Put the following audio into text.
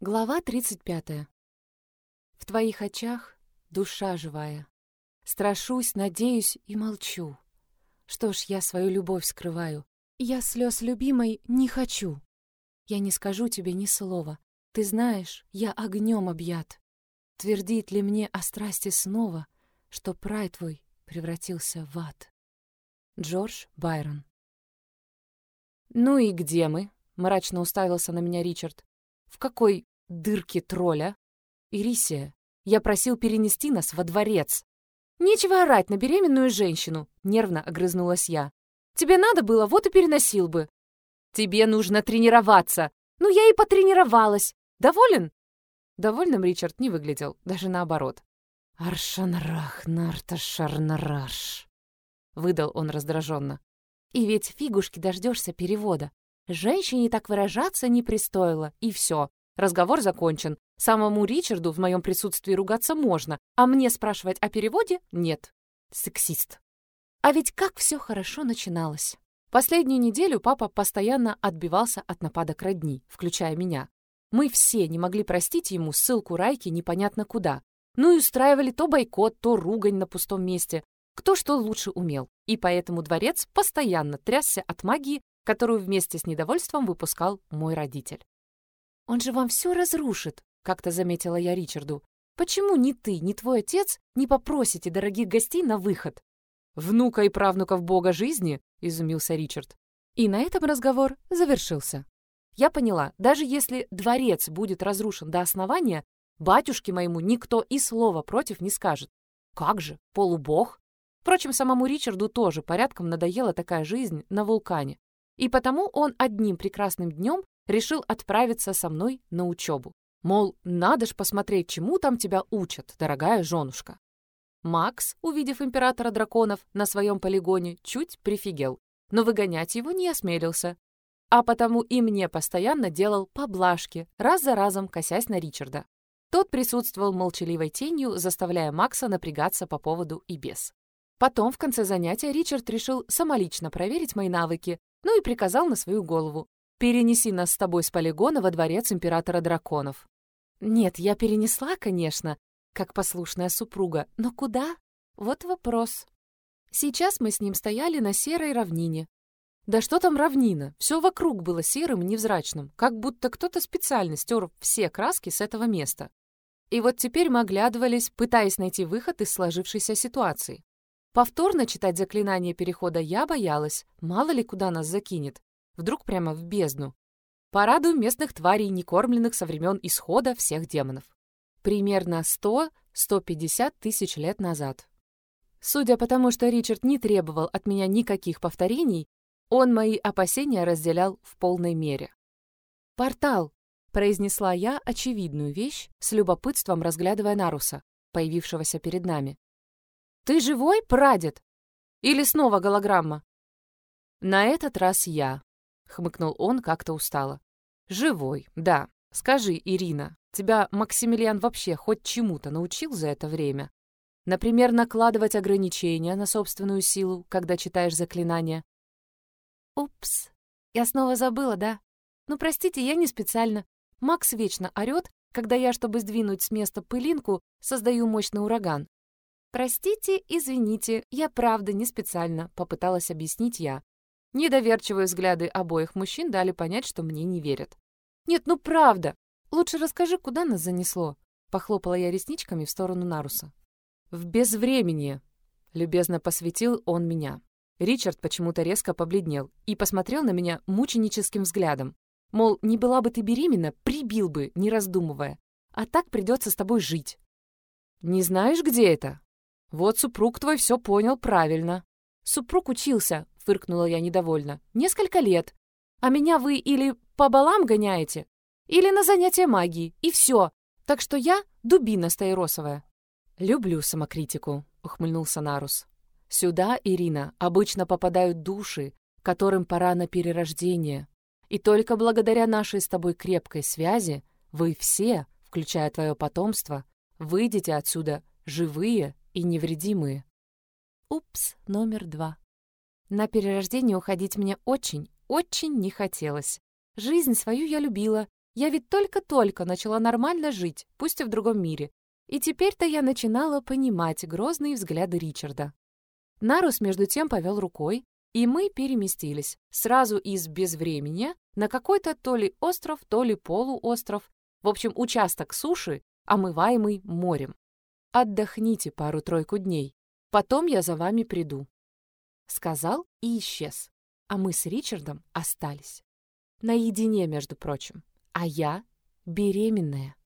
Глава 35. В твоих очах душа живая. Страшусь, надеюсь и молчу. Что ж, я свою любовь скрываю. Я слез любимой не хочу. Я не скажу тебе ни слова. Ты знаешь, я огнем объят. Твердит ли мне о страсти снова, что прай твой превратился в ад? Джордж Байрон. «Ну и где мы?» — мрачно уставился на меня Ричард. «В какой дырке тролля. Ирисия, я просил перенести нас во дворец. Нечего орать на беременную женщину, нервно огрызнулась я. Тебе надо было, вот и переносил бы. Тебе нужно тренироваться. Ну, я и потренировалась. Доволен? Довольным Ричард не выглядел, даже наоборот. «Аршанрах нарташарнараш», — выдал он раздраженно. «И ведь фигушки дождешься перевода. Женщине так выражаться не пристоило, и все. Разговор закончен. Самому Ричарду в моем присутствии ругаться можно, а мне спрашивать о переводе — нет. Сексист. А ведь как все хорошо начиналось. Последнюю неделю папа постоянно отбивался от нападок родни, включая меня. Мы все не могли простить ему ссылку Райки непонятно куда. Ну и устраивали то бойкот, то ругань на пустом месте. Кто что лучше умел. И поэтому дворец постоянно трясся от магии, которую вместе с недовольством выпускал мой родитель. «Он же вам все разрушит», — как-то заметила я Ричарду. «Почему ни ты, ни твой отец не попросите дорогих гостей на выход?» «Внука и правнуков бога жизни?» — изумился Ричард. И на этом разговор завершился. Я поняла, даже если дворец будет разрушен до основания, батюшке моему никто и слова против не скажет. Как же, полубог? Впрочем, самому Ричарду тоже порядком надоела такая жизнь на вулкане. И потому он одним прекрасным днем решил отправиться со мной на учебу. Мол, надо ж посмотреть, чему там тебя учат, дорогая женушка. Макс, увидев императора драконов на своем полигоне, чуть прифигел, но выгонять его не осмелился. А потому и мне постоянно делал поблажки, раз за разом косясь на Ричарда. Тот присутствовал молчаливой тенью, заставляя Макса напрягаться по поводу и без. Потом, в конце занятия, Ричард решил самолично проверить мои навыки, ну и приказал на свою голову. Перенеси нас с тобой с полигона во дворец императора драконов. Нет, я перенесла, конечно, как послушная супруга, но куда? Вот вопрос. Сейчас мы с ним стояли на серой равнине. Да что там равнина? Все вокруг было серым и невзрачным, как будто кто-то специально стер все краски с этого места. И вот теперь мы оглядывались, пытаясь найти выход из сложившейся ситуации. Повторно читать заклинание перехода я боялась, мало ли куда нас закинет. Вдруг прямо в бездну. Порадую местных тварей, не кормленных со времен исхода всех демонов. Примерно 100-150 тысяч лет назад. Судя по тому, что Ричард не требовал от меня никаких повторений, он мои опасения разделял в полной мере. «Портал!» — произнесла я очевидную вещь, с любопытством разглядывая Наруса, появившегося перед нами. «Ты живой, прадед? Или снова голограмма?» На этот раз я. — хмыкнул он как-то устало. «Живой, да. Скажи, Ирина, тебя Максимилиан вообще хоть чему-то научил за это время? Например, накладывать ограничения на собственную силу, когда читаешь заклинания?» «Упс, я снова забыла, да? Ну, простите, я не специально. Макс вечно орёт, когда я, чтобы сдвинуть с места пылинку, создаю мощный ураган. «Простите, извините, я правда не специально», — попыталась объяснить я. Недоверчивые взгляды обоих мужчин дали понять, что мне не верят. «Нет, ну правда! Лучше расскажи, куда нас занесло?» Похлопала я ресничками в сторону Наруса. «В безвременье!» — любезно посвятил он меня. Ричард почему-то резко побледнел и посмотрел на меня мученическим взглядом. Мол, не была бы ты беременна, прибил бы, не раздумывая. А так придется с тобой жить. «Не знаешь, где это?» «Вот супруг твой все понял правильно». Супруг учился, фыркнула я недовольно. «Несколько лет. А меня вы или по балам гоняете, или на занятия магии, и все. Так что я дубина стаиросовая». «Люблю самокритику», — ухмыльнулся Нарус. «Сюда, Ирина, обычно попадают души, которым пора на перерождение. И только благодаря нашей с тобой крепкой связи вы все, включая твое потомство, выйдете отсюда живые и невредимые». Упс, номер два. На перерождение уходить мне очень, очень не хотелось. Жизнь свою я любила, Я ведь только-только начала нормально жить, пусть и в другом мире. И теперь-то я начинала понимать грозные взгляды Ричарда. Нарус между тем повел рукой, и мы переместились сразу из безвремени на какой-то то ли остров, то ли полуостров, в общем, участок суши, омываемый морем. Отдохните пару-тройку дней, потом я за вами приду. Сказал и исчез, а мы с Ричардом остались. Наедине, между прочим, а я беременная.